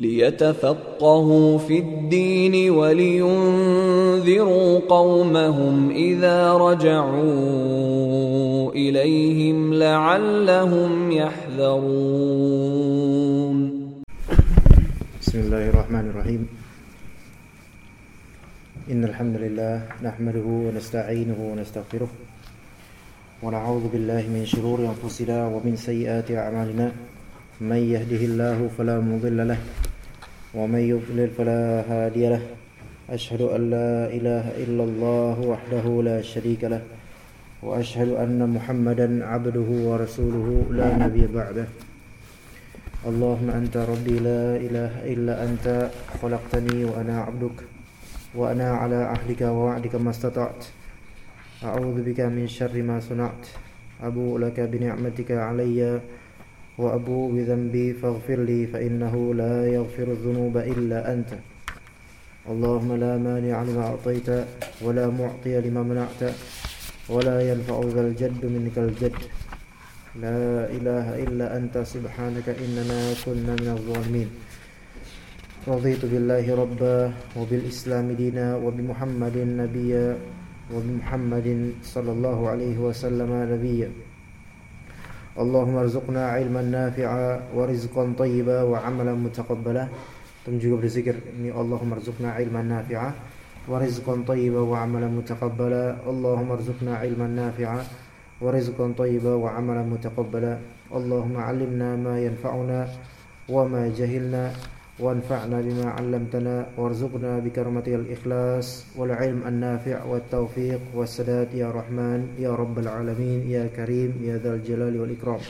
ليتفقهوا في الدين ولينذروا قومهم إذا رجعوا إليهم لعلهم يحذرون. بسم الله الرحمن الرحيم. إن الحمد لله نحمده ونستعينه ونستغفره ونعوذ بالله من شرور أنفسنا ومن سيئات أعمالنا. من يهده الله فلا مضل له ومن يضلل فلا هادي له. أشهد أن لا إله إلا الله وحده لا شريك له وأشهد أن محمدا عبده ورسوله لا نبي بعده. اللهم أنت ربي لا إله إلا أنت خلقتني وأنا عبدك وأنا على عهدك ووعدك ما استطعت. أعوذ بك من شر ما صنعت. أبوء لك بنعمتك علي. وأبوء بذنبي فاغفر لي فإنه لا يغفر الذنوب إلا أنت. اللهم لا مانع لما أعطيت ولا معطي لما منعت ولا ينفع ذا الجد منك الجد. لا إله إلا أنت سبحانك إننا كنا من الظالمين. رضيت بالله ربا وبالإسلام دينا وبمحمد نبيا وبمحمد صلى الله عليه وسلم نبيا. اللهم ارزقنا علما نافعا ورزقا طيبا وعملا متقبلا. ثم جيكو بالذكر اني اللهم ارزقنا علما نافعا ورزقا طيبا وعملا متقبلا. اللهم ارزقنا علما نافعا ورزقا طيبا وعملا متقبلا. اللهم علمنا ما ينفعنا وما جهلنا. وانفعنا بما علمتنا وارزقنا بكرمة الإخلاص والعلم النافع والتوفيق والسداد يا رحمن يا رب العالمين يا كريم يا ذا الجلال والإكرام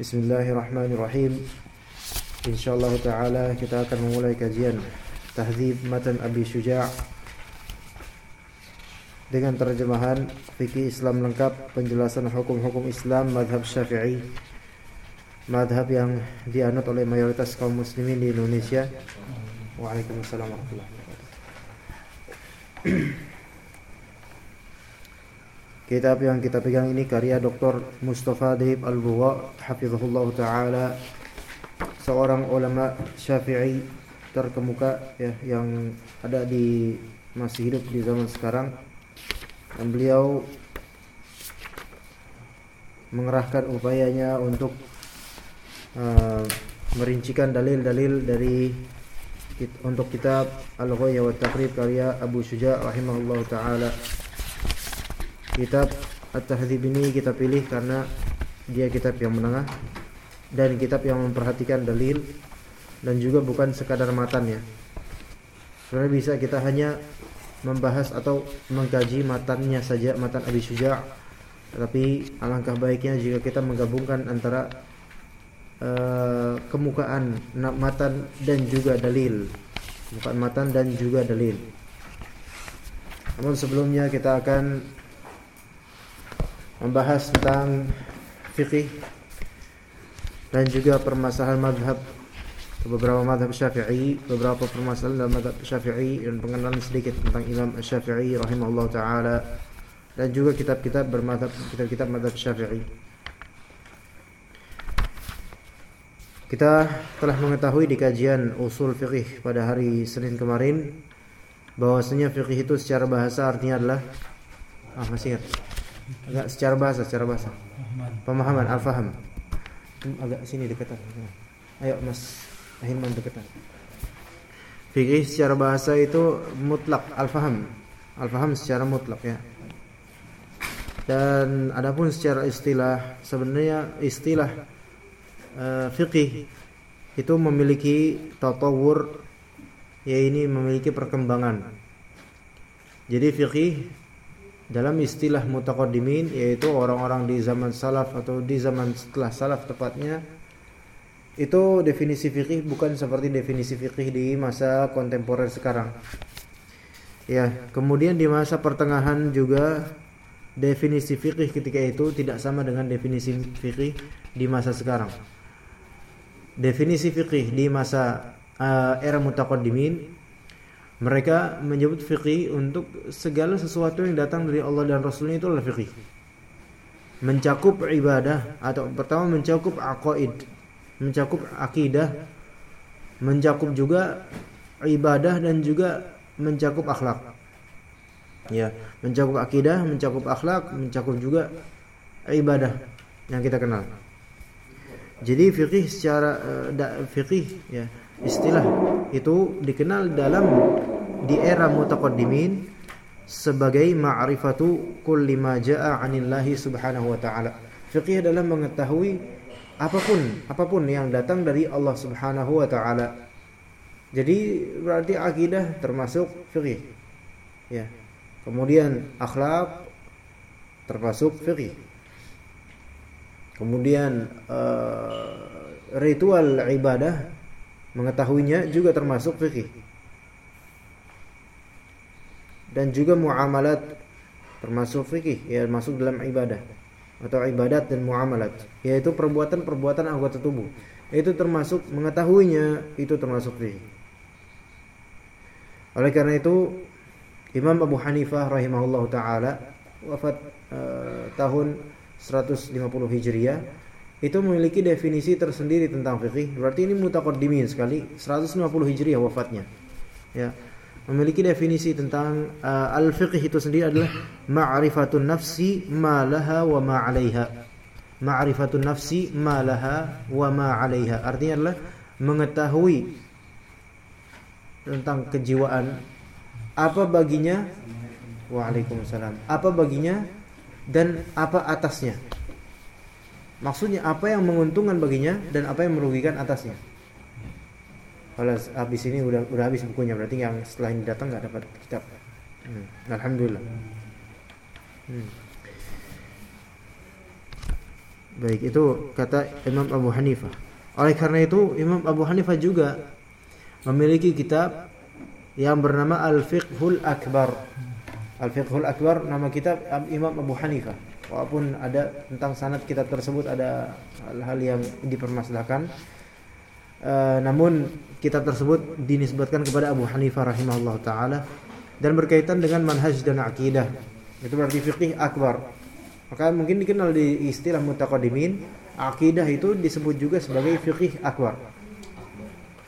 بسم الله الرحمن الرحيم إن شاء الله تعالى kita akan memulai kajian Tahdzib Matan Abi Syuja' dengan terjemahan fikih Islam lengkap penjelasan hukum-hukum Islam madhab Syafi'i madhab yang dianut oleh mayoritas kaum muslimin di Indonesia. Waalaikumsalam warahmatullahi wabarakatuh. Kitab yang kita pegang ini karya Dr. Mustafa Dihib Al-Buwa hafizahullah taala seorang ulama Syafi'i terkemuka ya yang ada di masih hidup di zaman sekarang dan beliau mengerahkan upayanya untuk uh, merincikan dalil-dalil dari untuk kitab Al-Ghaya wa Taqrib karya Abu Syuja rahimahullah taala. Kitab At-Tahdzib ini kita pilih karena dia kitab yang menengah dan kitab yang memperhatikan dalil dan juga bukan sekadar matannya. Sebenarnya bisa kita hanya membahas atau mengkaji matannya saja matan Abi Syuja' tetapi alangkah baiknya jika kita menggabungkan antara uh, kemukaan matan dan juga dalil. Bukan matan dan juga dalil. Namun sebelumnya kita akan membahas tentang fikih dan juga permasalahan madhab. Beberapa madhab syafi'i beberapa permasalahan dalam madhab syafi'i dan pengenalan sedikit tentang Imam Syafi'i rahimahullah ta'ala. Dan juga kitab-kitab bermadhab kitab-kitab madhab syafi'i Kita telah mengetahui di kajian usul fikih pada hari Senin kemarin bahwasanya fikih itu secara bahasa artinya adalah ah masih ingat? Agak secara bahasa secara bahasa. Pemahaman. Al-faham. Agak sini dekatan ayo Mas Ahilman dekatan fikih secara bahasa itu mutlak al-faham. Al-faham secara mutlak ya. Dan adapun secara istilah sebenarnya istilah uh, fikih itu memiliki tatawur ya ini memiliki perkembangan. Jadi fikih dalam istilah mutaqaddimin yaitu orang-orang di zaman salaf atau di zaman setelah salaf tepatnya itu definisi fikih bukan seperti definisi fikih di masa kontemporer sekarang. Ya, kemudian di masa pertengahan juga definisi fikih ketika itu tidak sama dengan definisi fikih di masa sekarang. Definisi fikih di masa uh, era mutaqaddimin mereka menyebut fikih untuk segala sesuatu yang datang dari Allah dan Rasulnya itu adalah fikih. Mencakup ibadah atau pertama mencakup aqaid, mencakup akidah, mencakup juga ibadah dan juga mencakup akhlak. Ya, mencakup akidah, mencakup akhlak, mencakup juga ibadah yang kita kenal. Jadi fikih secara uh, fikih ya, istilah itu dikenal dalam di era mutaqaddimin sebagai ma'rifatu kulli ma jaa 'anillahi subhanahu wa ta'ala. Fikih adalah mengetahui apa pun apa pun yang datang dari Allah Subhanahu wa taala jadi berarti akidah termasuk fikih. Ya. Kemudian akhlak termasuk fikih. Kemudian uh, ritual ibadah mengetahuinya juga termasuk fikih. Dan juga muamalat termasuk fikih, ya masuk dalam ibadah atau ibadat dan muamalat, yaitu perbuatan-perbuatan anggota tubuh. Itu termasuk mengetahuinya, itu termasuk fikih. Oleh karena itu Imam Abu Hanifah rahimahullah taala wafat uh, tahun 150 Hijriah itu memiliki definisi tersendiri tentang fikih. Berarti ini mutaqaddimin sekali 150 Hijriah wafatnya. Ya. Memiliki definisi tentang uh, al-fiqh itu sendiri adalah ma'rifatun nafsi ma laha wa ma 'alaiha. Ma'rifatun nafsi ma laha wa ma 'alaiha. Artinya adalah mengetahui tentang kejiwaan apa baginya Waalaikumsalam apa baginya dan apa atasnya maksudnya apa yang menguntungkan baginya dan apa yang merugikan atasnya kalau habis ini udah udah habis bukunya berarti yang setelah ini datang nggak dapat kitab hmm. alhamdulillah hmm. baik itu kata Imam Abu Hanifah oleh karena itu Imam Abu Hanifah juga memiliki kitab yang bernama Al-Fiqhul Akbar. Al-Fiqhul Akbar nama kitab Imam Abu Hanifah. Walaupun ada tentang sanad kitab tersebut ada hal-hal yang dipermasalahkan. Uh, namun kitab tersebut dinisbatkan kepada Abu Hanifah rahimahullah taala dan berkaitan dengan manhaj dan akidah. Itu berarti fikih akbar. Maka mungkin dikenal di istilah mutaqaddimin, akidah itu disebut juga sebagai fikih akbar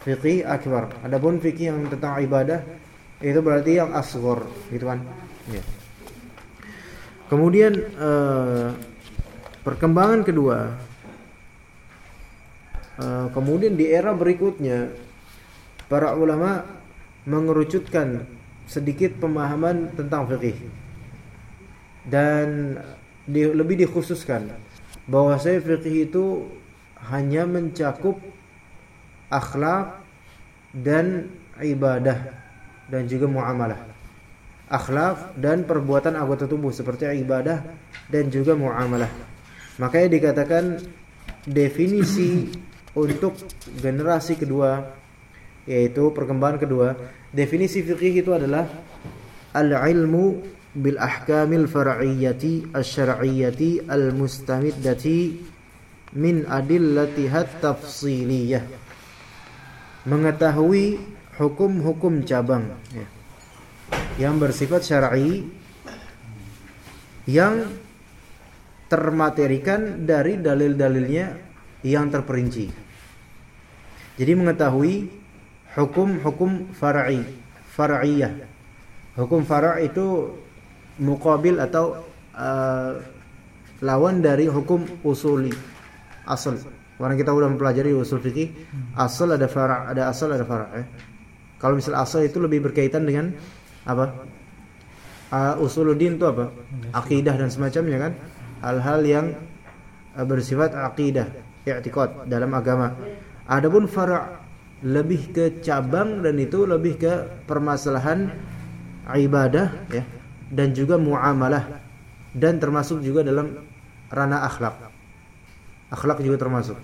fikih akbar. Adapun fikih yang tentang ibadah itu berarti yang asghar, gitu kan? Ya. Kemudian uh, perkembangan kedua uh, kemudian di era berikutnya para ulama mengerucutkan sedikit pemahaman tentang fikih dan di, lebih dikhususkan bahwa saya fikih itu hanya mencakup akhlak dan ibadah dan juga muamalah. Akhlak dan perbuatan anggota tubuh seperti ibadah dan juga muamalah. Makanya dikatakan definisi untuk generasi kedua yaitu perkembangan kedua, definisi fikih itu adalah al-ilmu bil ahkamil far'iyyati asy-syar'iyyati al-mustamiddati min adillatiha tafsiliyah mengetahui hukum-hukum cabang. Ya, yang bersifat syar'i yang termaterikan dari dalil-dalilnya yang terperinci. Jadi mengetahui hukum-hukum far'i, far'iyah. Hukum far' itu mukabil atau uh, lawan dari hukum usuli, asal. Karena kita udah mempelajari usul fikih, asal ada fara, ada asal ada fara. Eh. Kalau misal asal itu lebih berkaitan dengan apa? Uh, usuluddin itu apa? Akidah dan semacamnya kan? Hal-hal yang uh, bersifat akidah, i'tiqad dalam agama. Adapun fara lebih ke cabang dan itu lebih ke permasalahan ibadah ya dan juga muamalah dan termasuk juga dalam ranah akhlak akhlak juga termasuk.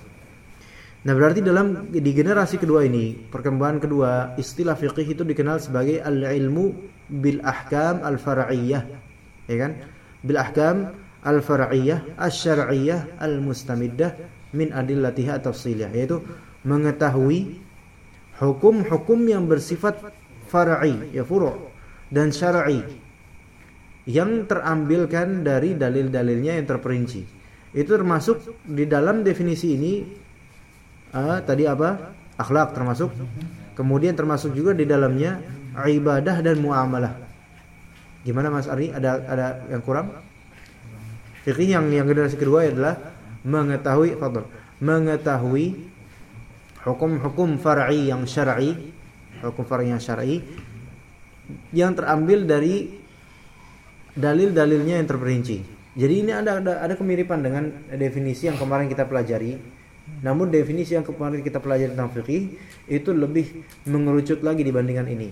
Nah berarti dalam di generasi kedua ini perkembangan kedua istilah fikih itu dikenal sebagai al-ilmu bil ahkam al far'iyah, ya kan? bil ahkam al-far'iyyah asy-syar'iyyah al-mustamiddah min adillatiha tafsiliyah yaitu mengetahui hukum-hukum yang bersifat far'i ya furu' dan syar'i yang terambilkan dari dalil-dalilnya yang terperinci. Itu termasuk di dalam definisi ini uh, tadi apa? Akhlak termasuk. Kemudian termasuk juga di dalamnya ibadah dan muamalah. Gimana Mas Ari? Ada ada yang kurang? Fikih yang yang generasi kedua adalah mengetahui fadl, mengetahui hukum-hukum far'i yang syar'i, hukum far'i yang syar'i yang terambil dari dalil-dalilnya yang terperinci. Jadi ini ada, ada ada kemiripan dengan definisi yang kemarin kita pelajari. Namun definisi yang kemarin kita pelajari tentang fikih itu lebih mengerucut lagi dibandingkan ini.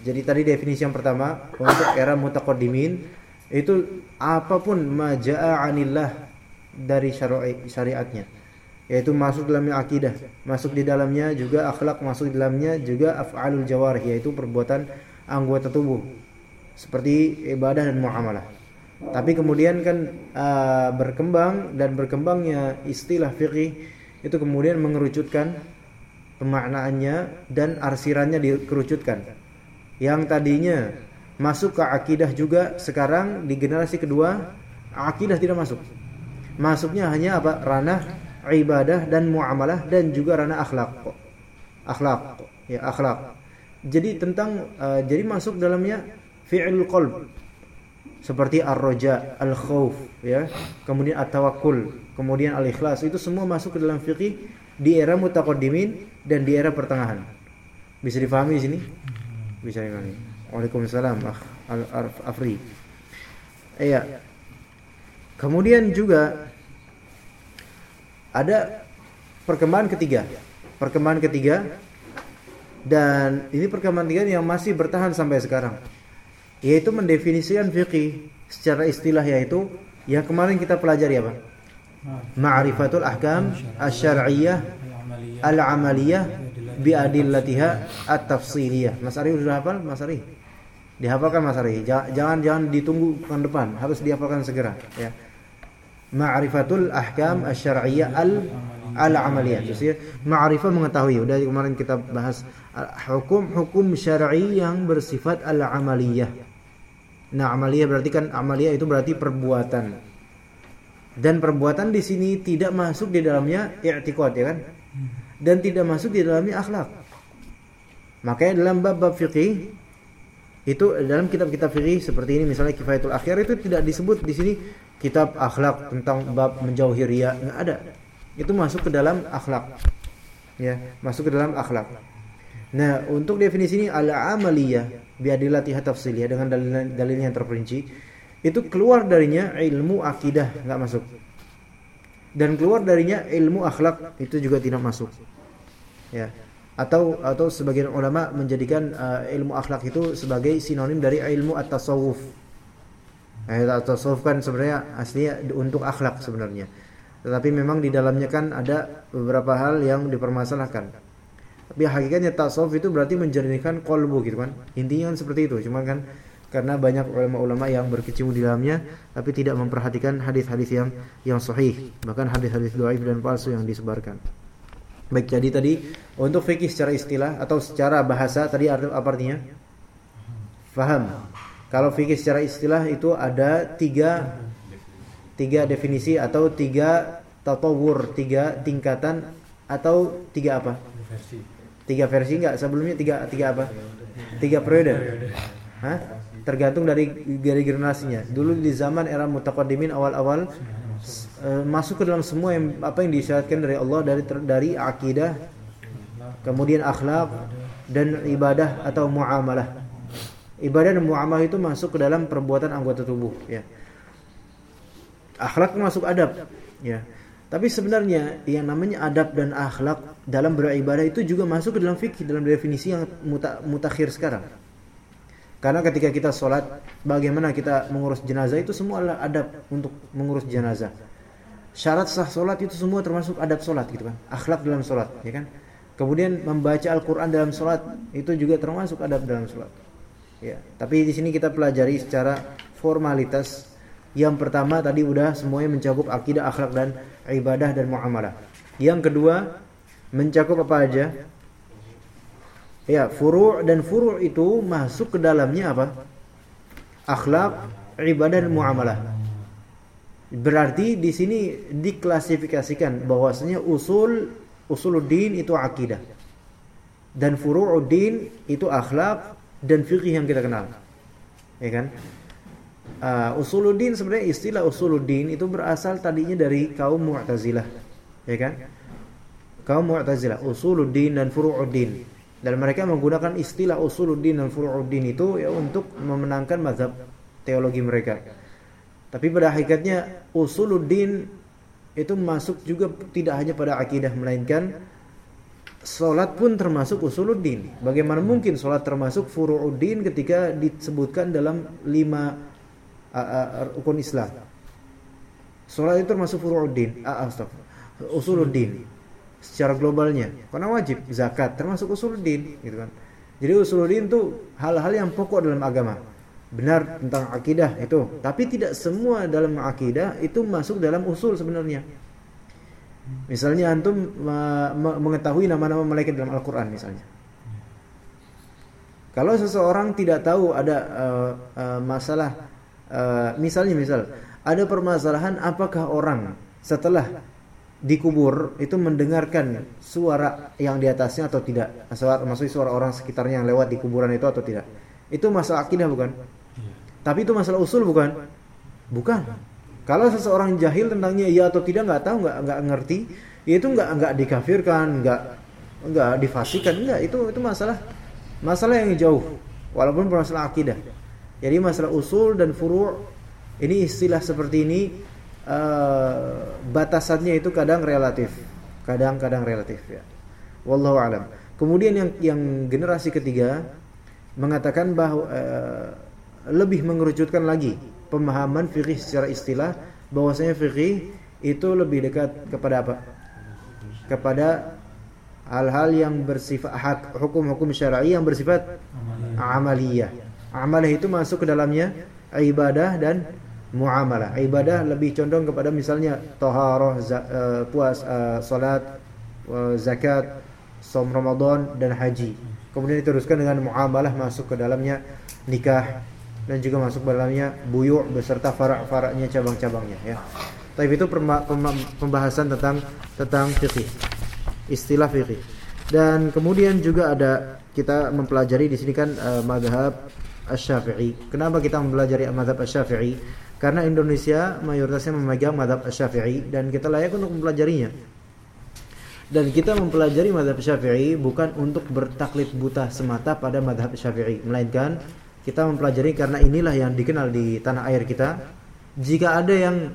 Jadi tadi definisi yang pertama untuk era mutaqaddimin itu apa pun majaa anillah dari syari syariatnya. Yaitu masuk dalamnya akidah masuk di dalamnya juga akhlak masuk di dalamnya juga af'alul jawarih yaitu perbuatan anggota tubuh. Seperti ibadah dan muamalah. Tapi kemudian kan uh, berkembang dan berkembangnya istilah fikih itu kemudian mengerucutkan pemaknaannya dan arsirannya dikerucutkan yang tadinya masuk ke akidah juga sekarang di generasi kedua akidah tidak masuk. Masuknya hanya apa? ranah ibadah dan muamalah dan juga ranah akhlak. Akhlak, ya akhlak. Jadi tentang uh, jadi masuk dalamnya fi'il qalb seperti ar-raja, al-khauf ya. Kemudian at-tawakkul, kemudian al-ikhlas itu semua masuk ke dalam fikih di era mutaqaddimin dan di era pertengahan. Bisa difahami di sini? Bisa difahami. Waalaikumsalam Al Afri. Iya. Kemudian juga ada perkembangan ketiga. Perkembangan ketiga dan ini perkembangan ketiga yang masih bertahan sampai sekarang. Yaitu mendefinisikan fikih secara istilah yaitu yang kemarin kita pelajari apa? Ma'rifatul ahkam asy-syar'iyyah al-amaliyah bi adillatiha at-tafsiliyah. Mas Ari sudah hafal, Mas Ari? Dihafalkan Mas Ari. Jangan jangan ditunggu ke depan, harus dihafalkan segera ya. Ma'rifatul ahkam asy-syar'iyyah al al amaliyah. Jadi ya, ma'rifah mengetahui. Udah kemarin kita bahas hukum-hukum syar'i yang bersifat al amaliyah. Nah, amaliyah berarti kan amaliyah itu berarti perbuatan. Dan perbuatan di sini tidak masuk di dalamnya i'tiqad ya kan? Dan tidak masuk di dalamnya akhlak. Makanya dalam bab-bab fikih itu dalam kitab-kitab fikih seperti ini misalnya Kifayatul Akhir itu tidak disebut di sini kitab akhlak tentang bab menjauhi riya. Nggak ada. Itu masuk ke dalam akhlak. Ya masuk ke dalam akhlak. Nah untuk definisi ini al amaliyah biadilati tafsiliyah dengan dalil dalilnya yang terperinci itu keluar darinya ilmu akidah nggak masuk. Dan keluar darinya ilmu akhlak itu juga tidak masuk ya atau atau sebagian ulama menjadikan uh, ilmu akhlak itu sebagai sinonim dari ilmu at-tasawuf. Eh, at-tasawuf kan sebenarnya aslinya untuk akhlak sebenarnya. Tetapi memang di dalamnya kan ada beberapa hal yang dipermasalahkan. Tapi hakikatnya tasawuf itu berarti menjernihkan kolbu gitu kan. Intinya kan seperti itu. Cuma kan karena banyak ulama-ulama yang berkecimpung di dalamnya tapi tidak memperhatikan hadis-hadis yang yang sahih, bahkan hadis-hadis dhaif dan palsu yang disebarkan. Baik, jadi tadi untuk fikih secara istilah atau secara bahasa tadi apa artinya? Faham. Kalau fikih secara istilah itu ada tiga tiga definisi atau tiga tatawur, tiga tingkatan atau tiga apa? Tiga versi enggak? Sebelumnya tiga tiga apa? Tiga periode. Hah? Tergantung dari dari generasinya. Dulu di zaman era mutaqaddimin awal-awal Eh, masuk ke dalam semua yang apa yang disyaratkan dari Allah dari dari akidah kemudian akhlak dan ibadah atau muamalah. Ibadah dan muamalah itu masuk ke dalam perbuatan anggota tubuh ya. Akhlak masuk adab ya. Tapi sebenarnya yang namanya adab dan akhlak dalam beribadah itu juga masuk ke dalam fikih dalam definisi yang muta, mutakhir sekarang. Karena ketika kita sholat bagaimana kita mengurus jenazah itu semua adalah adab untuk mengurus jenazah syarat sah solat itu semua termasuk adab solat gitu kan akhlak dalam solat ya kan kemudian membaca Al-Quran dalam solat itu juga termasuk adab dalam solat ya tapi di sini kita pelajari secara formalitas Yang pertama tadi udah semuanya mencakup akidah, akhlak dan ibadah dan muamalah. Yang kedua mencakup apa aja? Ya, furu' dan furu' itu masuk ke dalamnya apa? Akhlak, ibadah dan muamalah. Berarti di sini diklasifikasikan bahwasanya usul usuluddin itu akidah. Dan furu'uddin itu akhlak dan fikih yang kita kenal. Ya kan? Uh, usuluddin sebenarnya istilah usuluddin itu berasal tadinya dari kaum Mu'tazilah. Ya kan? Kaum Mu'tazilah, usuluddin dan furu'uddin. Dan mereka menggunakan istilah usuluddin dan furu'uddin itu ya untuk memenangkan mazhab teologi mereka. Tapi pada hakikatnya usuluddin itu masuk juga tidak hanya pada akidah melainkan Salat pun termasuk usuluddin. Bagaimana mungkin salat termasuk furu'uddin ketika disebutkan dalam lima uh, uh, rukun Islam? Salat itu termasuk furu'uddin. Uh, uh, usuluddin secara globalnya. Karena wajib zakat termasuk usuluddin, gitu kan. Jadi usuluddin itu hal-hal yang pokok dalam agama. Benar tentang akidah itu, tapi tidak semua dalam akidah itu masuk dalam usul sebenarnya. Misalnya antum mengetahui nama-nama malaikat dalam Al-Qur'an misalnya. Kalau seseorang tidak tahu ada uh, uh, masalah uh, misalnya misal ada permasalahan apakah orang setelah dikubur itu mendengarkan suara yang di atasnya atau tidak? Suara maksudnya suara orang sekitarnya yang lewat di kuburan itu atau tidak? Itu masalah akidah bukan? Tapi itu masalah usul bukan? Bukan. Kalau seseorang jahil tentangnya iya atau tidak nggak tahu nggak nggak ngerti, ya itu nggak nggak dikafirkan, nggak nggak difasikan, nggak itu itu masalah masalah yang jauh, walaupun masalah akidah. Jadi masalah usul dan furu' ini istilah seperti ini uh, batasannya itu kadang relatif, kadang-kadang relatif ya. Wallahu alam. Kemudian yang yang generasi ketiga mengatakan bahwa uh, lebih mengerucutkan lagi pemahaman fikih secara istilah bahwasanya fikih itu lebih dekat kepada apa? Kepada hal-hal yang bersifat hak hukum-hukum syar'i yang bersifat amaliyah. Amalah itu masuk ke dalamnya ibadah dan muamalah. Ibadah lebih condong kepada misalnya taharah, uh, puas, uh, salat, uh, zakat, som Ramadan dan haji. Kemudian diteruskan dengan muamalah masuk ke dalamnya nikah, dan juga masuk dalamnya buyu beserta farak-faraknya cabang-cabangnya ya. Tapi itu pembahasan tentang tentang fikih. Istilah fikih. Dan kemudian juga ada kita mempelajari di sini kan uh, madhab Asy-Syafi'i. Kenapa kita mempelajari madhab Asy-Syafi'i? Karena Indonesia mayoritasnya memegang madhab Asy-Syafi'i dan kita layak untuk mempelajarinya. Dan kita mempelajari madhab Syafi'i bukan untuk bertaklid buta semata pada madhab Syafi'i, melainkan kita mempelajari karena inilah yang dikenal di tanah air kita. Jika ada yang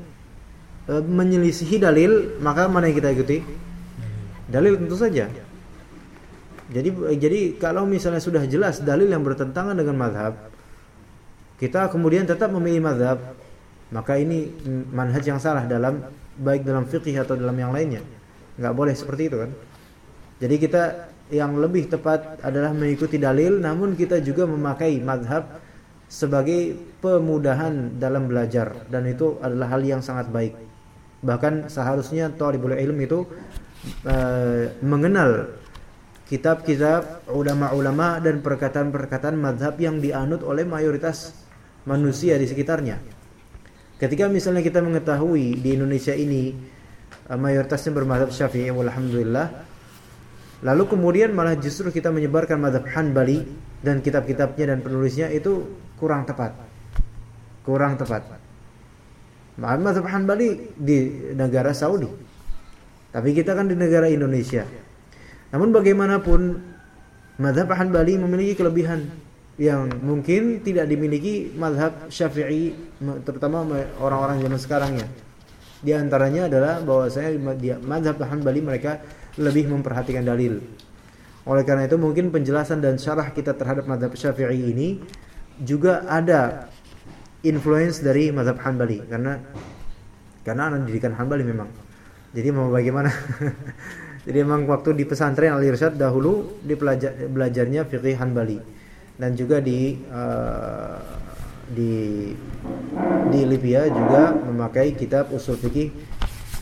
e, menyelisihi dalil, maka mana yang kita ikuti? Dalil tentu saja. Jadi jadi kalau misalnya sudah jelas dalil yang bertentangan dengan madhab, kita kemudian tetap memilih madhab, maka ini manhaj yang salah dalam baik dalam fikih atau dalam yang lainnya. Nggak boleh seperti itu kan. Jadi kita yang lebih tepat adalah mengikuti dalil namun kita juga memakai madhab sebagai pemudahan dalam belajar dan itu adalah hal yang sangat baik. Bahkan seharusnya talibul ilm itu uh, mengenal kitab-kitab ulama-ulama dan perkataan-perkataan madhab yang dianut oleh mayoritas manusia di sekitarnya. Ketika misalnya kita mengetahui di Indonesia ini uh, mayoritasnya bermadhab syafi'i alhamdulillah Lalu kemudian malah justru kita menyebarkan madhab Hanbali dan kitab-kitabnya dan penulisnya itu kurang tepat. Kurang tepat. Madhab Hanbali di negara Saudi. Tapi kita kan di negara Indonesia. Namun bagaimanapun madhab Hanbali memiliki kelebihan yang mungkin tidak dimiliki madhab Syafi'i terutama orang-orang zaman sekarang ya. Di antaranya adalah bahwa saya madhab Hanbali mereka lebih memperhatikan dalil. Oleh karena itu mungkin penjelasan dan syarah kita terhadap mazhab Syafi'i ini juga ada influence dari mazhab Hanbali karena karena anak didikan Hanbali memang. Jadi mau bagaimana? Jadi memang waktu di pesantren Al Irsyad dahulu di belajar, belajarnya fikih Hanbali dan juga di uh, di di Libya juga memakai kitab usul fikih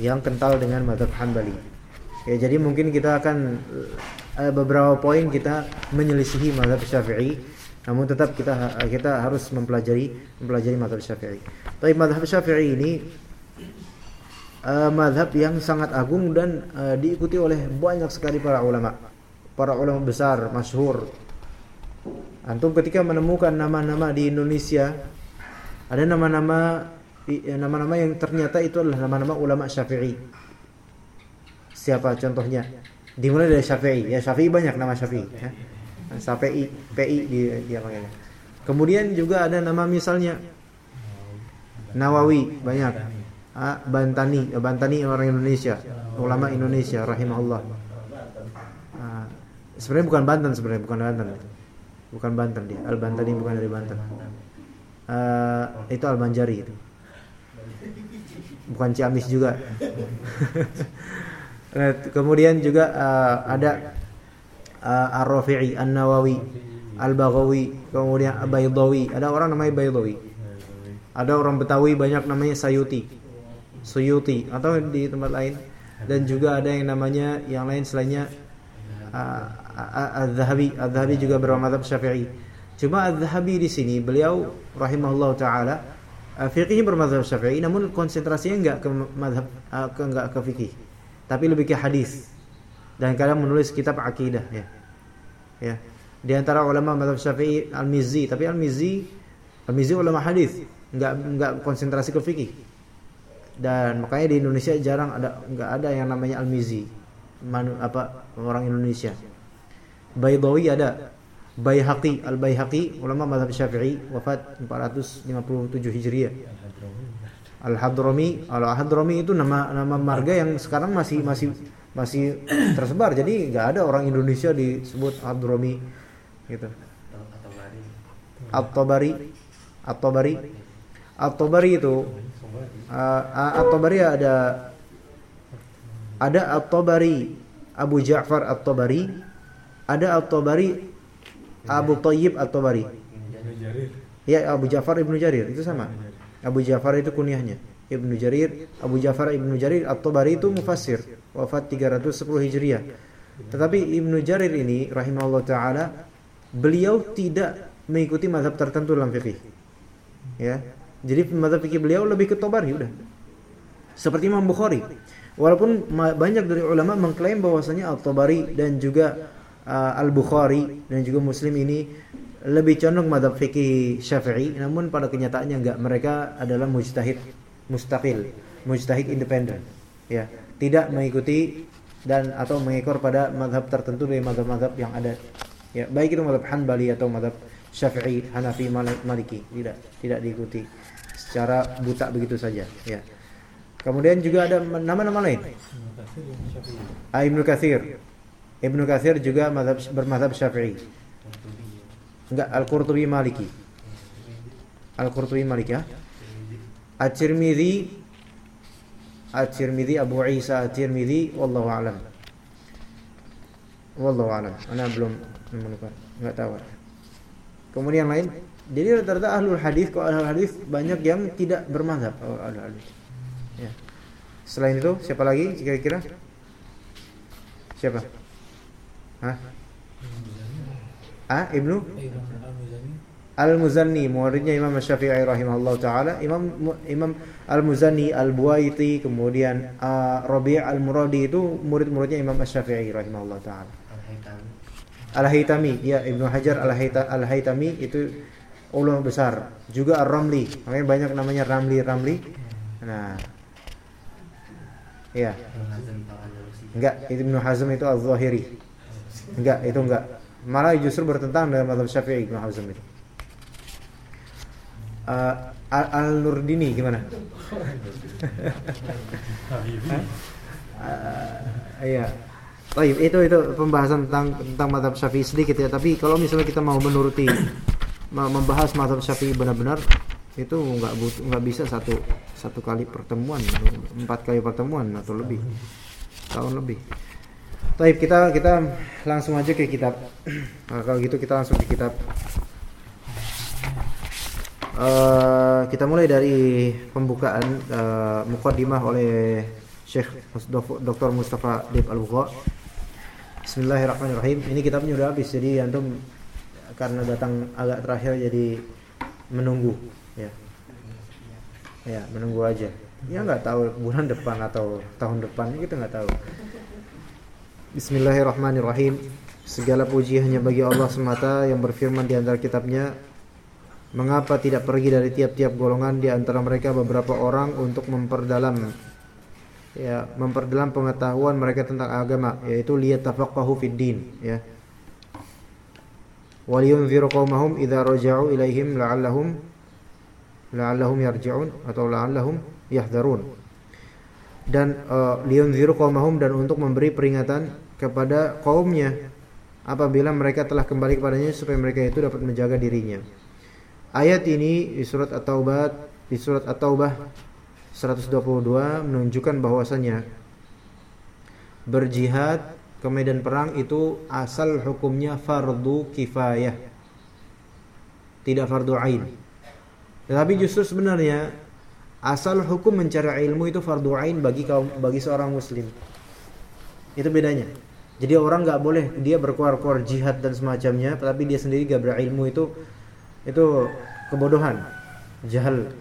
yang kental dengan madhab Hanbali. Ya, jadi mungkin kita akan uh, beberapa poin kita menyelisihi madhab Syafi'i, namun tetap kita kita harus mempelajari mempelajari madhab Syafi'i. Tapi madhab Syafi'i ini uh, madhab yang sangat agung dan uh, diikuti oleh banyak sekali para ulama, para ulama besar, masyhur. Antum ketika menemukan nama-nama di Indonesia, ada nama-nama nama-nama yang ternyata itu adalah nama-nama ulama Syafi'i siapa contohnya? Dimulai dari Syafi'i. Ya Syafi'i banyak nama Syafi'i ya. Syafi'i PI dia dia makanya kemudian juga ada nama misalnya Nawawi banyak. Ah, Bantani. Bantani orang Indonesia ulama Indonesia rahimahullah. Ah, sebenarnya bukan Banten sebenarnya bukan Banten. Bukan Banten dia. Al Bantani bukan dari Banten. Uh, itu Al Banjari itu. Bukan Ciamis juga kemudian juga uh, ada uh, Ar-Rafi'i, An-Nawawi, Al-Baghawi, kemudian Baydawi. Ada orang namanya Baydawi. Ada orang Betawi banyak namanya Sayuti. Suyuti atau di tempat lain dan juga ada yang namanya yang lain selainnya uh, Az-Zahabi. Az-Zahabi juga bermadzhab Syafi'i. Cuma Az-Zahabi di sini beliau rahimahullah taala uh, fikihnya bermadzhab Syafi'i namun konsentrasinya enggak ke mazhab ke enggak ke fikih tapi lebih ke hadis dan kadang menulis kitab akidah ya. Ya. Di antara ulama mazhab Syafi'i Al-Mizzi, tapi Al-Mizzi Al-Mizzi ulama hadis, enggak enggak konsentrasi ke fikih. Dan makanya di Indonesia jarang ada enggak ada yang namanya Al-Mizzi. Apa orang Indonesia. Baydawi ada. Baihaqi, Al-Baihaqi ulama mazhab Syafi'i wafat 457 Hijriah. Al-Hadrami, Al-Hadrami itu nama nama marga yang sekarang masih masih masih tersebar. Jadi nggak ada orang Indonesia disebut Hadrami gitu. At-Tabari, At-Tabari, At-Tabari itu uh, At-Tabari ada ada At-Tabari Abu Ja'far At-Tabari, ada At-Tabari Abu Thayyib At-Tabari. Ya Abu Ja'far Ibnu Jarir itu sama. Abu Ja'far itu kunyahnya. Ibnu Jarir, Abu Ja'far Ibnu Jarir At-Tabari itu mufassir, wafat 310 Hijriah. Tetapi Ibnu Jarir ini rahimahullah taala beliau tidak mengikuti mazhab tertentu dalam fikih. Ya. Jadi mazhab fikih beliau lebih ke Tabari udah. Seperti Imam Bukhari. Walaupun banyak dari ulama mengklaim bahwasanya At-Tabari dan juga uh, Al-Bukhari dan juga Muslim ini lebih condong madhab fikih syafi'i namun pada kenyataannya enggak. Mereka adalah mujtahid mustaqil mujtahid independen ya. Tidak mengikuti dan atau mengekor pada madhab tertentu dari madhab-madhab yang ada ya. Baik itu madhab Hanbali atau madhab Syafi'i, Hanafi, Maliki. Tidak tidak diikuti secara buta begitu saja ya. Kemudian juga ada nama-nama lain. Ah, Ibnu Katsir. Ibnu Katsir juga madhab, bermadhab Syafi'i Enggak, Al-Qurtubi Maliki. Al-Qurtubi Maliki ya. At-Tirmidzi At-Tirmidzi Abu Isa At-Tirmidzi wallahu alam. Wallahu alam. Ana belum menemukan, enggak tahu. Kemudian lain, jadi rata-rata ahlul hadis kok ahlul hadis banyak yang tidak bermazhab oh, ahlul hadis. Ya. Selain itu siapa lagi kira-kira? Siapa? Hah? Ah, Ibnu Al-Muzanni, muridnya Imam Syafi'i rahimahullah taala, Imam Imam Al-Muzanni, Al-Buaiti, kemudian uh, Rabi' Al-Muradi itu murid-muridnya Imam Syafi'i rahimahullah taala. Al-Haytami, ya Ibnu Hajar Al-Haytami itu ulama besar. Juga Ar-Ramli, makanya banyak namanya Ramli Ramli. Nah. Ya. Enggak, Ibnu Hazm itu Al-Zahiri. Enggak, itu enggak malah justru bertentangan dengan mazhab Syafi'i Ibnu Hazm itu. Uh, Al Nurdini gimana? uh, iya. Baik, itu itu pembahasan tentang tentang mazhab Syafi'i sedikit ya, tapi kalau misalnya kita mau menuruti membahas mazhab Syafi'i benar-benar itu nggak butuh nggak bisa satu satu kali pertemuan empat kali pertemuan atau lebih tahun lebih Taib kita kita langsung aja ke kitab. Nah, kalau gitu kita langsung ke kitab. uh, kita mulai dari pembukaan uh, mukaddimah oleh Syekh Dr. Mustafa Dib Al-Bukha. Bismillahirrahmanirrahim. Ini kitabnya udah habis jadi antum karena datang agak terakhir jadi menunggu ya. Ya, menunggu aja. Ya nggak tahu bulan depan atau tahun depan kita nggak tahu. Bismillahirrahmanirrahim. Segala puji hanya bagi Allah semata yang berfirman di antara kitabnya. Mengapa tidak pergi dari tiap-tiap golongan di antara mereka beberapa orang untuk memperdalam ya memperdalam pengetahuan mereka tentang agama yaitu liyatafaqahu fid din ya. Waliyunziru qaumahum idza raja'u ilaihim la'allahum la'allahum yarji'un atau la'allahum yahdharun. Dan uh, liyunziru qaumahum dan untuk memberi peringatan kepada kaumnya apabila mereka telah kembali kepadanya supaya mereka itu dapat menjaga dirinya ayat ini di surat at-taubah di surat at-taubah 122 menunjukkan bahwasanya berjihad ke medan perang itu asal hukumnya fardu kifayah. Tidak fardu ain. Tetapi justru sebenarnya asal hukum mencari ilmu itu fardu ain bagi kaum bagi seorang muslim. Itu bedanya. Jadi orang nggak boleh dia berkuar-kuar jihad dan semacamnya, tapi dia sendiri gak berilmu itu itu kebodohan, jahal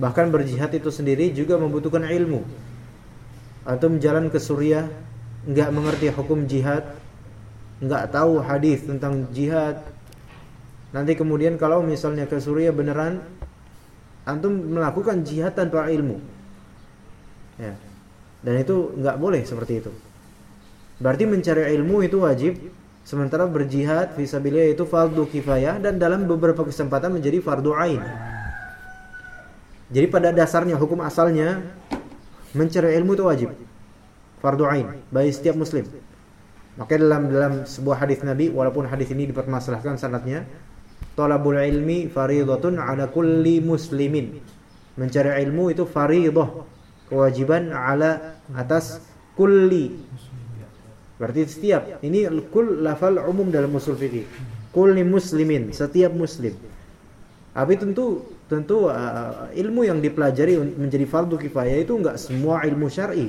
Bahkan berjihad itu sendiri juga membutuhkan ilmu. Atau jalan ke Suriah nggak mengerti hukum jihad, nggak tahu hadis tentang jihad. Nanti kemudian kalau misalnya ke Suriah beneran antum melakukan jihad tanpa ilmu. Ya. Dan itu nggak boleh seperti itu. Berarti mencari ilmu itu wajib, sementara berjihad fisabilillah itu fardu kifayah dan dalam beberapa kesempatan menjadi fardu ain. Jadi pada dasarnya hukum asalnya mencari ilmu itu wajib. Fardu ain bagi setiap muslim. Maka dalam dalam sebuah hadis Nabi walaupun hadis ini dipermasalahkan sanadnya, talabul ilmi fariidatun ala kulli muslimin. Mencari ilmu itu fariidah, kewajiban ala atas kulli. Berarti setiap ini kul lafal umum dalam usul fikih. Kulli muslimin, setiap muslim. Tapi tentu tentu uh, ilmu yang dipelajari menjadi fardu kifayah itu enggak semua ilmu syar'i.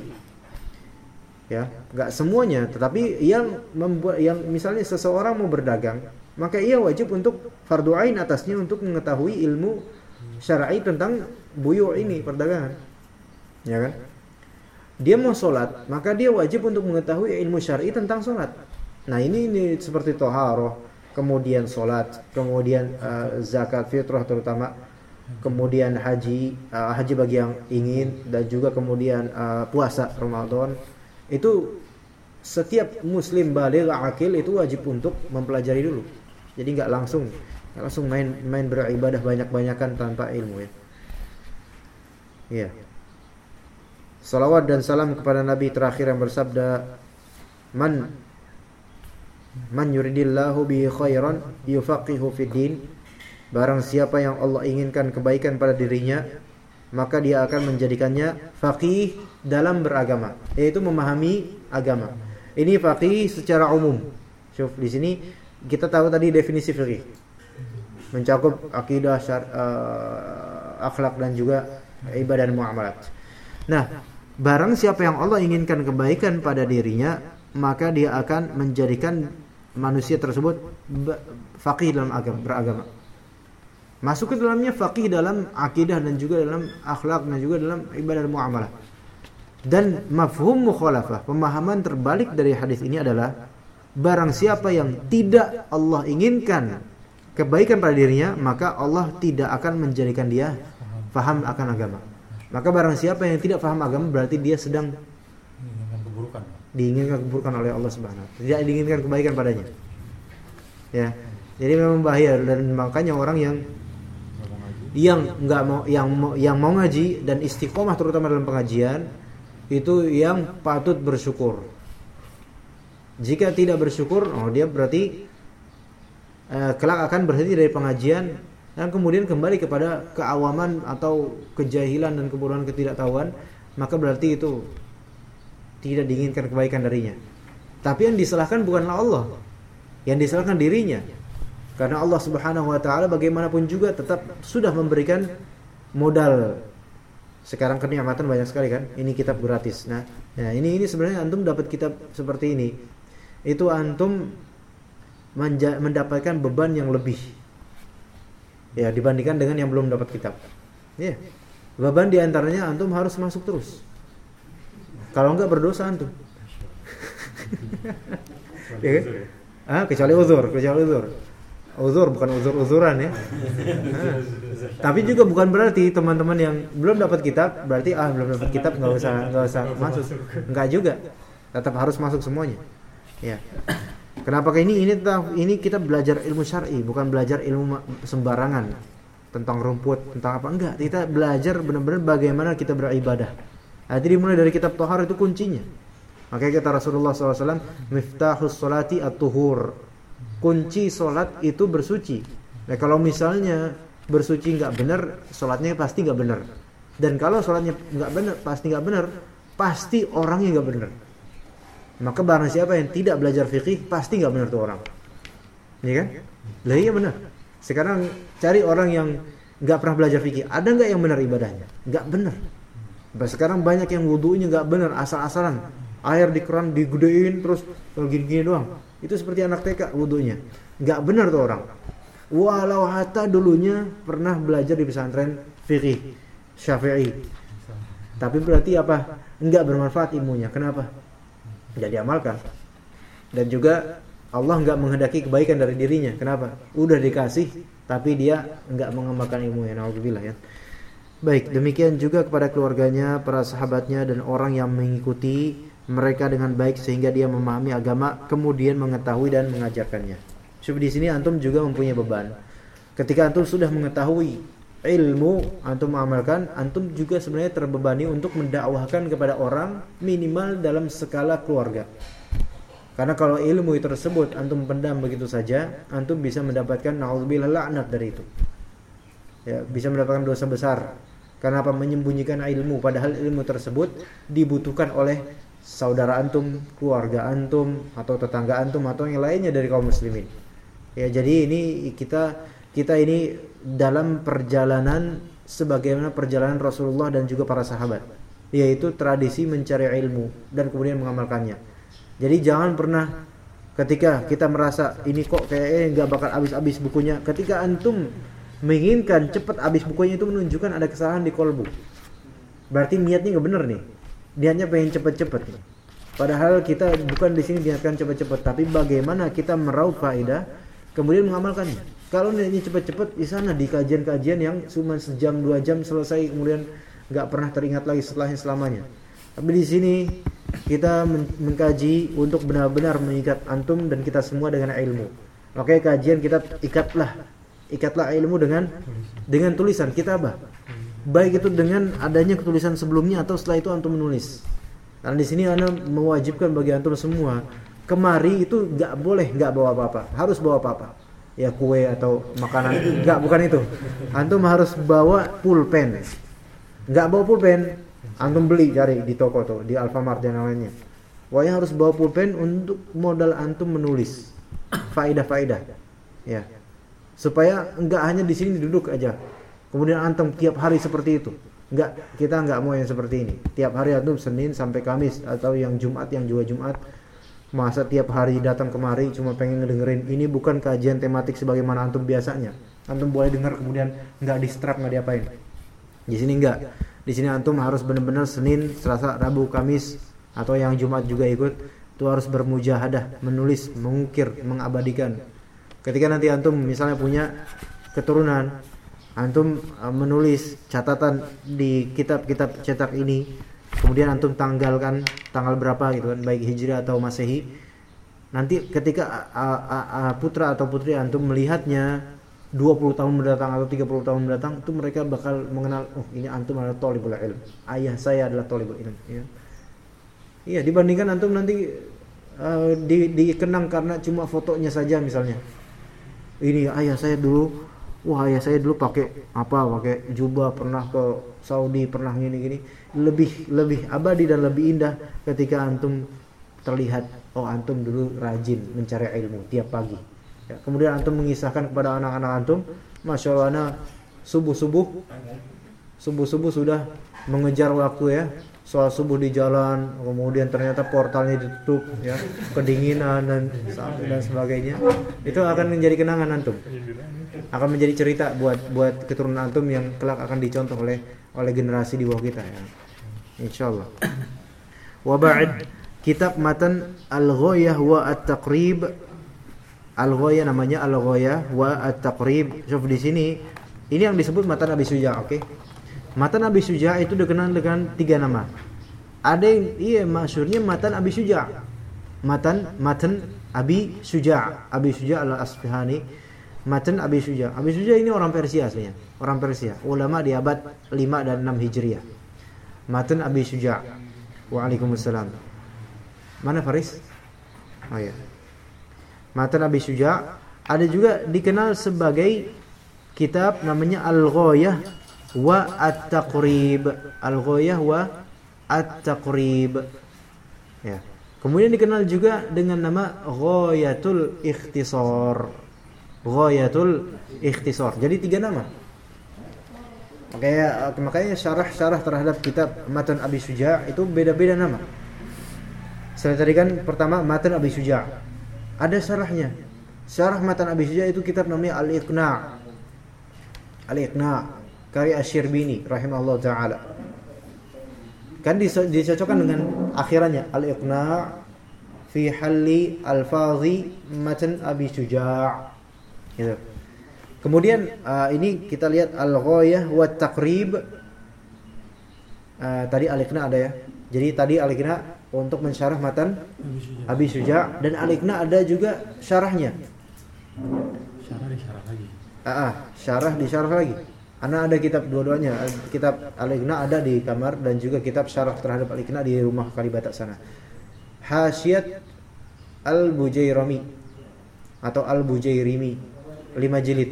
Ya, enggak semuanya, tetapi yang membuat yang misalnya seseorang mau berdagang, maka ia wajib untuk fardu ain atasnya untuk mengetahui ilmu syar'i tentang buyu ini perdagangan. Ya kan? Dia mau sholat, maka dia wajib untuk mengetahui ilmu syar'i tentang sholat. Nah ini, ini seperti toharoh, kemudian sholat, kemudian uh, zakat fitrah terutama kemudian haji uh, haji bagi yang ingin dan juga kemudian uh, puasa Ramadan. Itu setiap muslim balik akil itu wajib untuk mempelajari dulu. Jadi nggak langsung langsung main main beribadah banyak banyakan tanpa ilmu ya. Ya salawat dan salam kepada Nabi terakhir yang bersabda man man yuridillahu bi khairan yufaqihu fid din Barang siapa yang Allah inginkan kebaikan pada dirinya, maka dia akan menjadikannya faqih dalam beragama, yaitu memahami agama. Ini faqih secara umum. Syuf di sini kita tahu tadi definisi faqih. Mencakup akidah, syar, uh, akhlak dan juga ibadah dan muamalat. Nah, barang siapa yang Allah inginkan kebaikan pada dirinya, maka dia akan menjadikan manusia tersebut faqih dalam agama, beragama. Masuk ke dalamnya faqih dalam akidah dan juga dalam akhlak dan juga dalam ibadah dan muamalah. Dan mafhum mukhalafah, pemahaman terbalik dari hadis ini adalah barang siapa yang tidak Allah inginkan kebaikan pada dirinya, maka Allah tidak akan menjadikan dia faham akan agama. Maka barang siapa yang tidak faham agama berarti dia sedang diinginkan keburukan. Diinginkan keburukan oleh Allah Subhanahu Tidak diinginkan kebaikan padanya. Ya. Jadi memang bahaya dan makanya orang yang yang nggak mau yang mau yang mau ngaji dan istiqomah terutama dalam pengajian itu yang patut bersyukur. Jika tidak bersyukur, oh dia berarti eh, kelak akan berhenti dari pengajian dan kemudian kembali kepada keawaman atau kejahilan dan kebodohan ketidaktahuan, maka berarti itu tidak diinginkan kebaikan darinya. Tapi yang disalahkan bukanlah Allah, yang disalahkan dirinya. Karena Allah Subhanahu wa taala bagaimanapun juga tetap sudah memberikan modal. Sekarang kenikmatan banyak sekali kan. Ini kitab gratis. Nah, ya ini ini sebenarnya antum dapat kitab seperti ini. Itu antum mendapatkan beban yang lebih. Ya, dibandingkan dengan yang belum dapat kitab. Ya. Beban di antaranya antum harus masuk terus. Kalau enggak berdosa antum. ya kan? Ah, kecuali uzur, kecuali uzur. Uzur bukan uzur-uzuran ya. Ah. Tapi juga bukan berarti teman-teman yang belum dapat kitab berarti ah belum dapat kitab nggak usah nggak usah masuk. Enggak juga. Tetap harus masuk semuanya. Ya. Kenapa kayak ini ini ini kita belajar ilmu syar'i, bukan belajar ilmu sembarangan tentang rumput, tentang apa enggak. Kita belajar benar-benar bagaimana kita beribadah. Nah, jadi dimulai dari kitab tohar itu kuncinya. Makanya kata Rasulullah SAW, miftahus solati at-tuhur kunci solat itu bersuci. Nah kalau misalnya bersuci nggak benar, solatnya pasti nggak benar. Dan kalau solatnya nggak benar, pasti nggak benar, pasti orangnya nggak benar. Maka barang siapa yang tidak belajar fikih pasti nggak benar tuh orang. Iya kan? Lah iya benar. Sekarang cari orang yang nggak pernah belajar fikih, ada nggak yang benar ibadahnya? Nggak benar. Sekarang banyak yang wudhunya nggak benar, asal-asalan. Air di keran digedein terus gini-gini doang itu seperti anak TK wudhunya. Nggak benar tuh orang. Walau hatta dulunya pernah belajar di pesantren fikih Syafi'i. Tapi berarti apa? Enggak bermanfaat ilmunya. Kenapa? Jadi amalkan. Dan juga Allah nggak menghendaki kebaikan dari dirinya. Kenapa? Udah dikasih, tapi dia nggak mengamalkan ilmunya. Nauzubillah ya. Baik, demikian juga kepada keluarganya, para sahabatnya dan orang yang mengikuti mereka dengan baik sehingga dia memahami agama kemudian mengetahui dan mengajarkannya. Coba di sini antum juga mempunyai beban. Ketika antum sudah mengetahui ilmu antum mengamalkan, antum juga sebenarnya terbebani untuk mendakwahkan kepada orang minimal dalam skala keluarga. Karena kalau ilmu tersebut antum pendam begitu saja, antum bisa mendapatkan naudzubillah laknat dari itu. Ya, bisa mendapatkan dosa besar. Karena apa? Menyembunyikan ilmu padahal ilmu tersebut dibutuhkan oleh saudara antum, keluarga antum atau tetangga antum atau yang lainnya dari kaum muslimin. Ya, jadi ini kita kita ini dalam perjalanan sebagaimana perjalanan Rasulullah dan juga para sahabat, yaitu tradisi mencari ilmu dan kemudian mengamalkannya. Jadi jangan pernah ketika kita merasa ini kok kayaknya nggak bakal habis-habis bukunya, ketika antum menginginkan cepat habis bukunya itu menunjukkan ada kesalahan di kolbu. Berarti niatnya nggak benar nih niatnya pengen cepet-cepet padahal kita bukan di sini niatkan cepet-cepet tapi bagaimana kita meraup faedah kemudian mengamalkannya kalau niatnya cepet-cepet di sana di kajian-kajian yang cuma sejam dua jam selesai kemudian nggak pernah teringat lagi setelahnya selamanya tapi di sini kita mengkaji untuk benar-benar mengikat antum dan kita semua dengan ilmu oke kajian kita ikatlah ikatlah ilmu dengan dengan tulisan kita apa baik itu dengan adanya ketulisan sebelumnya atau setelah itu antum menulis. Karena di sini anda mewajibkan bagi antum semua kemari itu nggak boleh nggak bawa apa-apa, harus bawa apa-apa. Ya kue atau makanan, nggak bukan itu. Antum harus bawa pulpen. Nggak bawa pulpen, antum beli cari di toko tuh, di Alfamart dan lainnya. Pokoknya harus bawa pulpen untuk modal antum menulis faidah-faidah. Ya. Supaya nggak hanya di sini duduk aja, Kemudian antum tiap hari seperti itu. Enggak, kita enggak mau yang seperti ini. Tiap hari antum Senin sampai Kamis atau yang Jumat yang juga Jumat. Masa tiap hari datang kemari cuma pengen ngedengerin ini bukan kajian tematik sebagaimana antum biasanya. Antum boleh dengar kemudian enggak di strap enggak diapain. Di sini enggak. Di sini antum harus benar-benar Senin, Selasa, Rabu, Kamis atau yang Jumat juga ikut. Itu harus bermujahadah, menulis, mengukir, mengabadikan. Ketika nanti antum misalnya punya keturunan antum uh, menulis catatan di kitab-kitab cetak ini kemudian antum tanggalkan tanggal berapa gitu kan baik hijriah atau masehi. Nanti ketika uh, uh, uh, putra atau putri antum melihatnya 20 tahun mendatang atau 30 tahun mendatang itu mereka bakal mengenal oh ini antum adalah tolibul ilm. Ayah saya adalah tolibul ilm. Ya. iya dibandingkan antum nanti uh, di, dikenang karena cuma fotonya saja misalnya. Ini ayah saya dulu wah ya saya dulu pakai apa pakai jubah pernah ke Saudi pernah gini gini lebih lebih abadi dan lebih indah ketika antum terlihat oh antum dulu rajin mencari ilmu tiap pagi. Ya, kemudian antum mengisahkan kepada anak-anak antum, masya Allah, ana subuh subuh subuh subuh sudah mengejar waktu ya, soal subuh di jalan, kemudian ternyata portalnya ditutup, ya, kedinginan dan dan sebagainya. Itu akan menjadi kenangan antum, akan menjadi cerita buat buat keturunan antum yang kelak akan dicontoh oleh oleh generasi di bawah kita ya. Insyaallah. Wa ba'd kitab matan Al-Ghayah wa At-Taqrib Al-Ghayah namanya Al-Ghayah wa At-Taqrib. Coba di sini ini yang disebut matan Abi Suja, oke? Okay? Matan Abi Suja itu dikenal dengan tiga nama. Ada yang iya maksudnya matan Abi Suja. Matan matan Abi Suja, Abi Suja al-Asfahani. Matan Abi Suja. Abi Suja ini orang Persia aslinya, orang Persia. Ulama di abad 5 dan 6 Hijriah. Matan Abi Suja. Waalaikumsalam. Mana Faris? Oh ya. Matan Abi Suja ada juga dikenal sebagai kitab namanya Al-Ghayah wa At-Taqrib. Al-Ghayah wa At-Taqrib. Ya. Kemudian dikenal juga dengan nama Ghayatul Ikhtisar. Ghayatul Ikhtisar. Jadi tiga nama. Makanya makanya syarah-syarah terhadap kitab Matan Abi Suja itu beda-beda nama. Saya tadi kan pertama Matan Abi Suja. Ada syarahnya. Syarah Matan Abi Suja itu kitab namanya Al-Iqna. Al-Iqna karya Asy-Syirbini rahimahullah taala. Kan dicocokkan dengan akhirannya Al-Iqna fi halli al-fadhi Matan Abi Suja. Gitu. Kemudian uh, ini kita lihat al-ghayah wa taqrib. Uh, tadi al-iqna ada ya. Jadi tadi al-iqna untuk mensyarah matan Abi Suja dan al-iqna ada juga syarahnya. Syarah disyarah lagi. Ah, uh, syarah disyarah lagi. Ana ada kitab dua-duanya. Kitab al-iqna ada di kamar dan juga kitab syarah terhadap al-iqna di rumah Kalibata sana. Hasyiat al-Bujairami atau al-Bujairimi 5 jilid.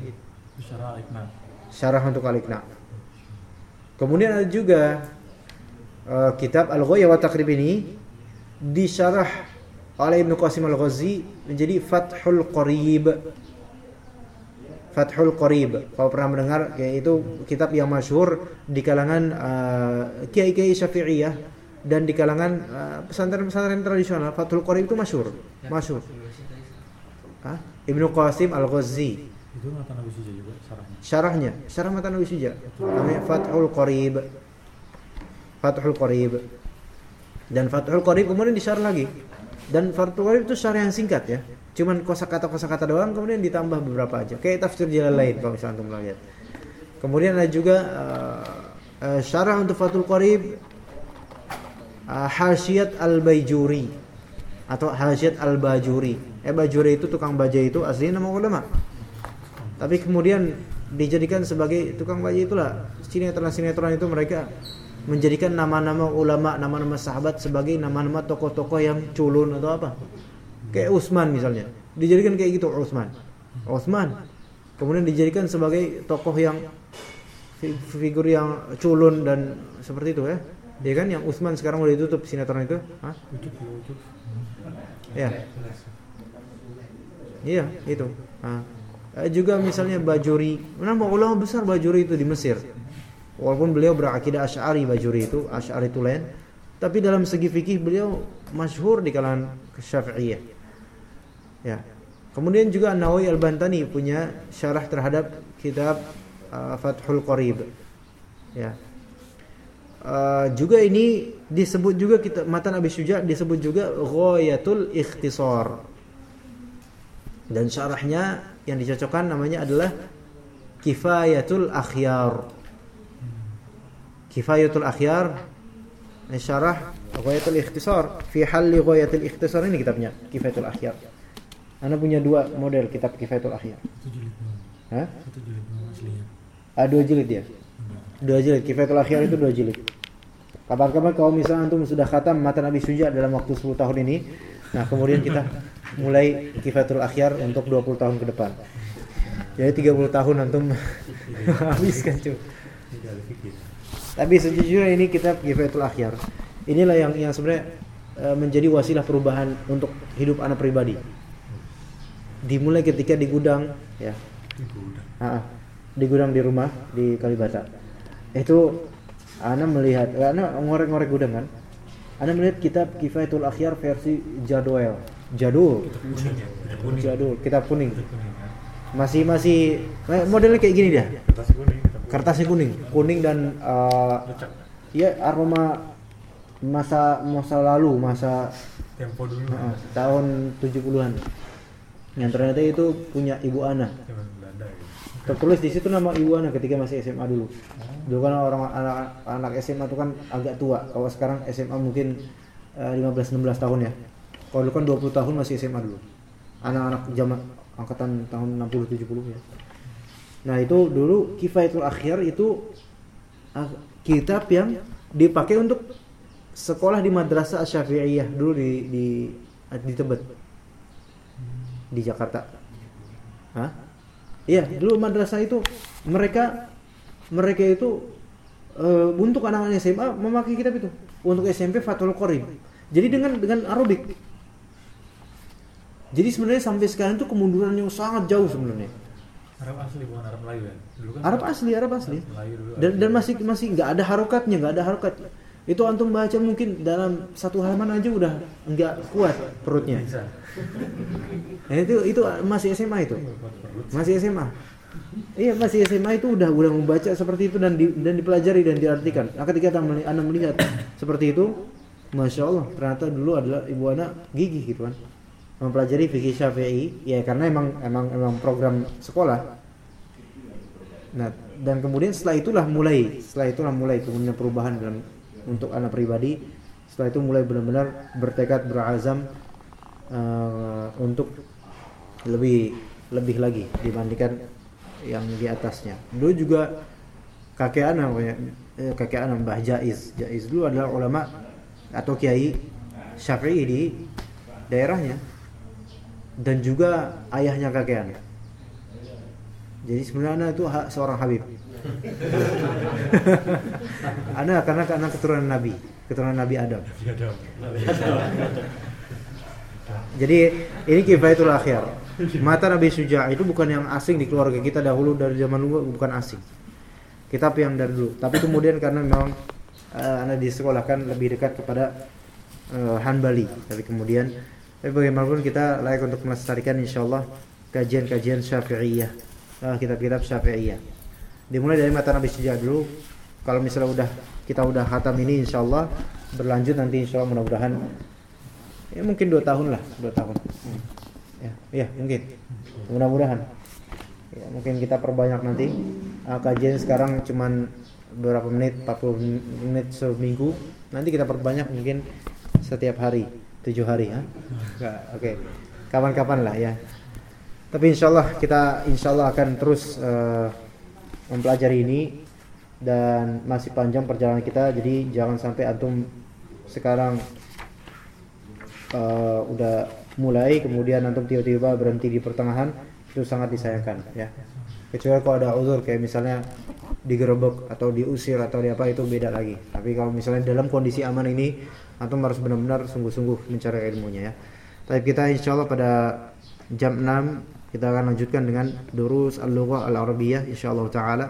Syarah untuk Al-Iqna. Kemudian ada juga uh, kitab Al-Ghayah wa Taqrib ini disyarah oleh Ibnu Qasim Al-Ghazi menjadi Fathul Qarib. Fathul Qarib. Kalau pernah mendengar yaitu kitab yang masyhur di kalangan uh, kiai-kiai Syafi'iyah dan di kalangan uh, pesantren-pesantren tradisional Fathul Qarib itu masyhur. Masyhur. Hah? Ibnu Qasim Al-Ghazi. Itu matan Nabi Suja juga syarahnya. Syarahnya, syarah matan Nabi Suja. Namanya Fathul Qarib. Fathul Qarib. Dan Fathul Qarib kemudian disyarah lagi. Dan Fathul Qarib itu syarah yang singkat ya. Cuman kosakata-kosakata doang kemudian ditambah beberapa aja. Kayak tafsir jalan lain kalau misalnya antum lihat. Kemudian ada juga uh, uh, syarah untuk Fathul Qarib uh, Hasyiat Al-Baijuri atau Hasyiat Al-Bajuri. Eh Bajuri itu tukang baja itu aslinya nama ulama. Tapi kemudian dijadikan sebagai tukang baja itulah sinetron-sinetron itu mereka menjadikan nama-nama ulama, nama-nama sahabat sebagai nama-nama tokoh-tokoh yang culun atau apa. Kayak Utsman misalnya. Dijadikan kayak gitu Utsman. Utsman. Kemudian dijadikan sebagai tokoh yang figur yang culun dan seperti itu ya. Ya kan yang Utsman sekarang udah ditutup sinetron itu? Hah? Ya. Iya, itu. Nah. Juga misalnya Bajuri, nama ulama besar Bajuri itu di Mesir. Walaupun beliau berakidah Asy'ari Bajuri itu, Asy'ari itu lain, tapi dalam segi fikih beliau masyhur di kalangan Syafi'iyah. Ya. Kemudian juga Nawawi Al-Bantani punya syarah terhadap kitab uh, Fathul Qarib. Ya. Uh, juga ini disebut juga kita matan Abi Syuja disebut juga Ghayatul Ikhtisar. Dan syarahnya yang dicocokkan namanya adalah Kifayatul Akhyar. Kifayatul Akhyar syarah Ghayatul Ikhtisar fi halli Ghayatul Ikhtisar ini kitabnya Kifayatul Akhyar. Anda punya dua model kitab Kifayatul Akhyar. Satu jilid doang. Hah? Satu jilid doang aslinya. Ah, dua jilid ya? Dua jilid. Kifayatul Akhyar itu dua jilid. Kabar-kabar kalau misalnya antum sudah khatam mata Nabi Suja dalam waktu 10 tahun ini, nah kemudian kita mulai Kifayatul Akhyar untuk 20 tahun ke depan. Jadi 30 tahun antum habiskan cuy. Tidak ada fikir. Tapi sejujurnya ini kitab Kifayatul Akhyar. Inilah yang yang sebenarnya e, menjadi wasilah perubahan untuk hidup anak pribadi. dimulai ketika di gudang ya. Ah, ah. di gudang di rumah di Kalibata itu Ana melihat Ana ngorek-ngorek gudang kan Ana melihat kitab Kifayatul Akhyar versi jadwal jadul. Kuning. Ya. Jadul kitab kuning. Kita kuning kan. masih masih modelnya kayak gini dia? Kertasnya kuning kuning. Dan uh, ya aroma masa masa lalu masa Tempo dulu. uh, tahun 70-an yang ternyata itu punya Ibu Ana. Ya. tertulis di situ nama Ibu Ana ketika masih SMA dulu. Dulu kan orang anak anak SMA itu kan agak tua. Kalau sekarang SMA mungkin eh, 15-16 tahun ya kalau dulu kan 20 tahun masih SMA dulu anak-anak zaman angkatan tahun 60-70 ya nah itu dulu Kifayatul Akhir itu ah, kitab yang dipakai untuk sekolah di madrasah Syafi'iyah dulu di di di Tebet di Jakarta Hah? Iya, dulu madrasah itu mereka mereka itu eh, untuk anak-anak SMA memakai kitab itu. Untuk SMP Fathul Qorib. Jadi dengan dengan Arabik. Jadi sebenarnya sampai sekarang itu kemunduran yang sangat jauh sebenarnya. Arab asli bukan Arab Melayu ya. Dulu kan Arab asli, Arab asli. Arab Melayu dulu. Dan dan masih masih nggak ada harokatnya, nggak ada harokat. Itu antum baca mungkin dalam satu halaman aja udah nggak kuat perutnya. Nah, itu itu masih SMA itu. Masih SMA. Iya masih SMA itu udah udah membaca seperti itu dan di, dan dipelajari dan diartikan. Nah, ketika anda meli- anda melihat seperti itu, masya Allah ternyata dulu adalah ibu anak gigih gitu kan, mempelajari fikih syafi'i. Ya karena emang emang emang program sekolah. Nah dan kemudian setelah itulah mulai setelah itulah mulai kemudian perubahan dalam untuk anak pribadi. Setelah itu mulai benar-benar bertekad berazam eh, untuk lebih lebih lagi dibandingkan yang di atasnya. Dulu juga kakek anak eh, kakek anak Mbah Jaiz. Jaiz dulu adalah ulama atau kiai Syafi'i di daerahnya dan juga ayahnya kakek anak. Jadi sebenarnya anak itu ha- seorang Habib. anak karena karena keturunan Nabi, keturunan Nabi Adam. Jadi ini kifayatul akhir. Mata Nabi Suja itu bukan yang asing di keluarga kita dahulu dari zaman dulu bukan asing. Kitab yang dari dulu. Tapi kemudian karena memang uh, anak disekolahkan lebih dekat kepada uh, Hanbali. Tapi kemudian tapi bagaimanapun kita layak untuk melestarikan insyaallah kajian-kajian Syafi'iyah. Uh, kitab-kitab Syafi'iyah. Dimulai dari mata Nabi Suja dulu. Kalau misalnya udah kita udah hatam ini insyaallah berlanjut nanti insyaallah mudah-mudahan ya mungkin dua tahun lah dua tahun Hmm. ya ya mungkin mudah-mudahan ya, mungkin kita perbanyak nanti Ah, kajian sekarang cuman beberapa menit 40 menit seminggu nanti kita perbanyak mungkin setiap hari tujuh hari ya? Oke kapan-kapan lah ya. Tapi insyaallah kita insyaallah akan terus eh, mempelajari ini dan masih panjang perjalanan kita. Jadi jangan sampai antum sekarang eh, udah mulai kemudian antum tiba-tiba berhenti di pertengahan itu sangat disayangkan ya. Kecuali kalau ada uzur kayak misalnya digerebek atau diusir atau di apa itu beda lagi. Tapi kalau misalnya dalam kondisi aman ini antum harus benar-benar sungguh-sungguh mencari ilmunya ya tapi kita insya Allah pada jam 6 kita akan lanjutkan dengan durus al-lughah al-arabiyah insyaallah taala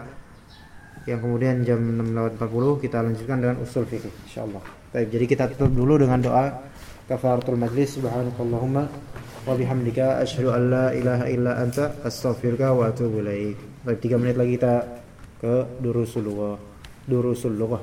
yang kemudian jam 6.40 kita lanjutkan dengan usul fikih insyaallah. Baik, jadi kita tutup dulu dengan doa kafaratul majlis subhanakallahumma wa bihamdika asyhadu an la ilaha illa anta astaghfiruka wa atubu ilaik. Baik, 3 menit lagi kita ke durusul lughah. Durusul lughah.